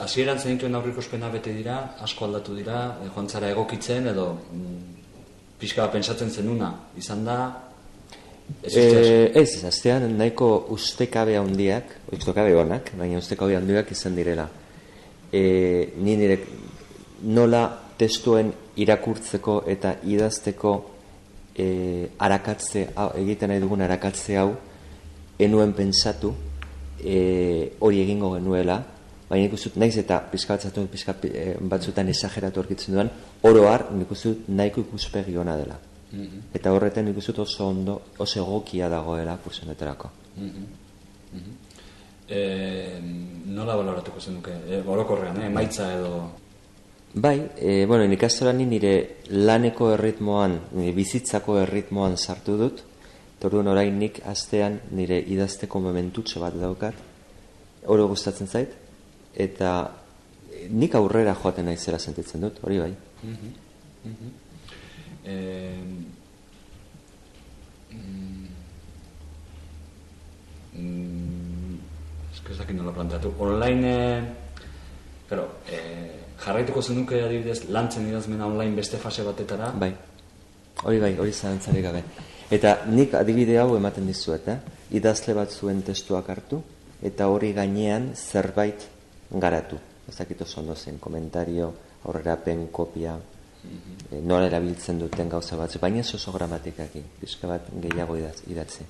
Hasieran zenituen aurrikospena bete dira, asko aldatu dira, e, joan zara egokitzen edo mm, pixka bat pentsatzen zenuna, izan da... Ez E, ez, aztean nahiko ustekabe handiak, ustekabe onak, baina ustekabe handiak izan direla. E, ni nire nola testuen irakurtzeko eta idazteko e, arakatze, hau, egiten nahi dugun arakatze hau, enuen pentsatu, e, hori egingo genuela, baina nik uste naiz eta pizka batzatu, pizka e, batzutan esageratu aurkitzen duan, oro har, nik uste nahiko ikuspegi ona dela. Eta horretan nik uste oso ondo, oso egokia dagoela kursionetarako. e, nola baloratuko zenuke? E, orokorrean, eh? emaitza edo... Bai, e, bueno, ikastola ni nire laneko erritmoan, nire bizitzako erritmoan sartu dut, Torduan orain nik astean nire idazteko momentutxo bat daukat, oro gustatzen zait, eta nik aurrera joaten naizela sentitzen dut, hori bai. E, mm, ez que ez dakit nola planteatu. Online, eh, claro, eh, jarraituko zenuke adibidez lantzen idazmena online beste fase batetara? Bai, hori bai, hori zalantzarik gabe. Eta nik adibide hau ematen dizuet, eh? idazle bat zuen testuak hartu, eta hori gainean zerbait garatu. Ez dakit oso ondo zen, komentario, aurrerapen, kopia, e, nola erabiltzen duten gauza batzu, baina oso gramatikaki, pixka bat gehiago idatzi.